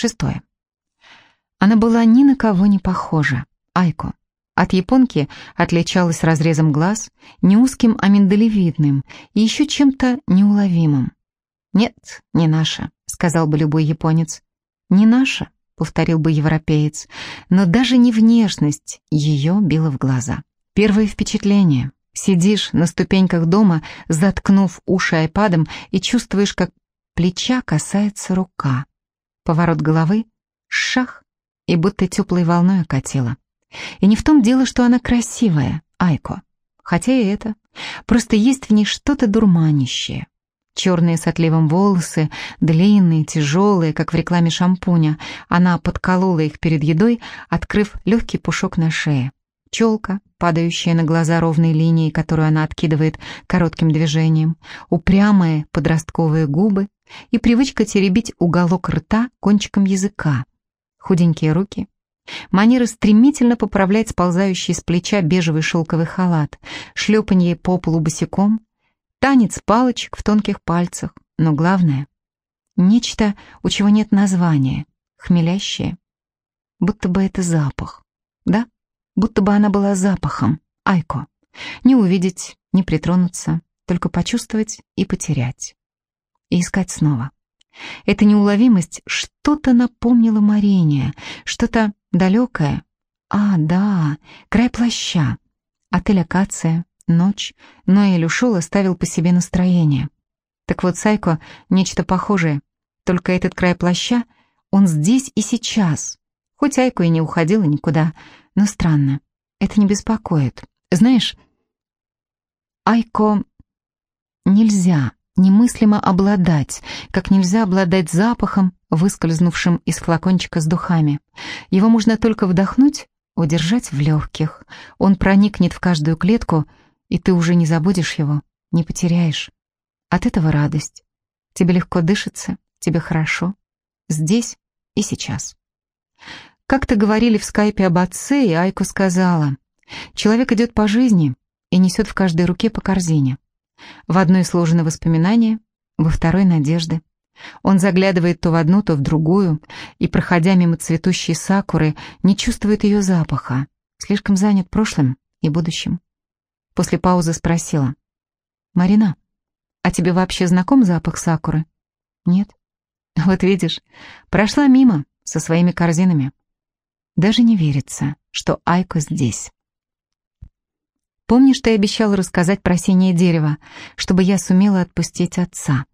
Шестое. Она была ни на кого не похожа. Айко. От японки отличалась разрезом глаз, не узким, а миндалевидным, и еще чем-то неуловимым. «Нет, не наша», — сказал бы любой японец. «Не наша», — повторил бы европеец, но даже не внешность ее била в глаза. Первое впечатление. Сидишь на ступеньках дома, заткнув уши айпадом, и чувствуешь, как плеча касается рука. Поворот головы, шах, и будто теплой волной окатила. И не в том дело, что она красивая, Айко. Хотя и это. Просто есть в ней что-то дурманящее. Черные с отливом волосы, длинные, тяжелые, как в рекламе шампуня. Она подколола их перед едой, открыв легкий пушок на шее. Челка, падающая на глаза ровной линией, которую она откидывает коротким движением, упрямые подростковые губы и привычка теребить уголок рта кончиком языка. Худенькие руки, Манера стремительно поправлять сползающий с плеча бежевый шелковый халат, шлепанье по полу босиком, танец палочек в тонких пальцах, но главное — нечто, у чего нет названия, хмелящее. Будто бы это запах, да? Будто бы она была запахом, Айко. Не увидеть, не притронуться, только почувствовать и потерять. И искать снова. Эта неуловимость что-то напомнила Марине, что-то далекое. А, да, край плаща. Отель «Акация», ночь, но Эль ушел, оставил по себе настроение. Так вот, Сайко, нечто похожее. Только этот край плаща, он здесь и сейчас. Хоть Айко и не уходила никуда, но странно. Это не беспокоит. Знаешь, Айко нельзя немыслимо обладать, как нельзя обладать запахом, выскользнувшим из флакончика с духами. Его можно только вдохнуть, удержать в легких. Он проникнет в каждую клетку, и ты уже не забудешь его, не потеряешь. От этого радость. Тебе легко дышится, тебе хорошо. Здесь и сейчас. Как-то говорили в скайпе об отце, и Айку сказала, человек идет по жизни и несет в каждой руке по корзине. В одной сложены воспоминания, во второй — надежды. Он заглядывает то в одну, то в другую, и, проходя мимо цветущей сакуры, не чувствует ее запаха, слишком занят прошлым и будущим. После паузы спросила. «Марина, а тебе вообще знаком запах сакуры?» «Нет». «Вот видишь, прошла мимо со своими корзинами». Даже не верится, что Айко здесь. Помнишь, ты обещал рассказать про синее дерево, чтобы я сумела отпустить отца?»